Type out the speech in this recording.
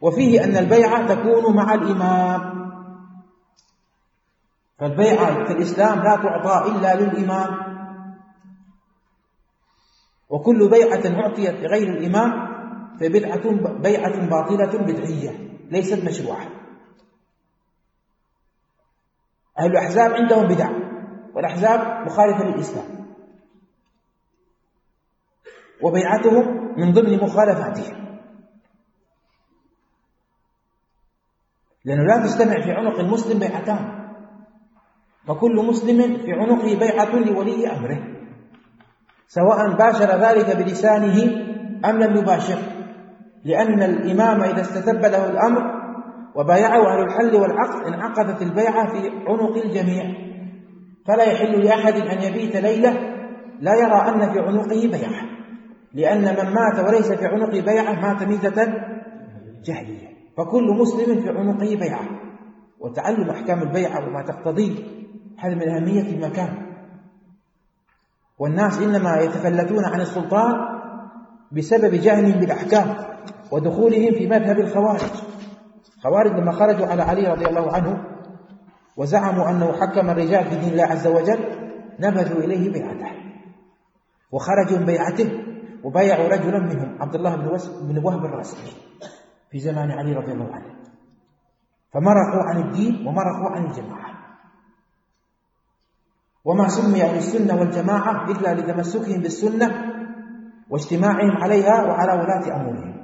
وفيه أن البيعة تكون مع الإمام. فالبيعة في الإسلام لا تعطى إلا للإمام. وكل بيعة أعطيت لغير الإمام فبدعة بيعة باطلة بدعية ليست مشروعة. أهل الأحزاب عندهم بدع والأحزاب مخالفة للإسلام. وبيعتهم من ضمن مخالفاتهم. لأنه لا تجتمع في عنق المسلم بيعتان. فكل مسلم في عنقه بيعة لولي أمره سواء باشر ذلك بلسانه أم لم يباشر لأن الإمام إذا استتب له الأمر وبايعه أهل الحل والعقد انعقدت البيعة في عنق الجميع. فلا يحل لأحد أن يبيت ليلة لا يرى أن في عنقه بيعة لأن من مات وليس في عنقه بيعة مات ميتة جهلية. فكل مسلم في عنقه بيعة. وتعلم أحكام البيعة وما تقتضيه هذا من أهمية المكان. والناس إنما يتفلتون عن السلطان بسبب جهلهم بالأحكام ودخولهم في مذهب الخوارج. خوارج لما خرجوا على علي رضي الله عنه وزعموا أنه حكم الرجال في دين الله عز وجل نبذوا إليه بيعته. وخرجوا من بيعته وبايعوا رجلا منهم عبد الله بن وهب الراسخي. في زمان علي رضي الله عنه. فمرقوا عن الدين ومرقوا عن الجماعة. وما سمي أهل السنة والجماعة إلا لتمسكهم بالسنة واجتماعهم عليها وعلى ولاة أمورهم.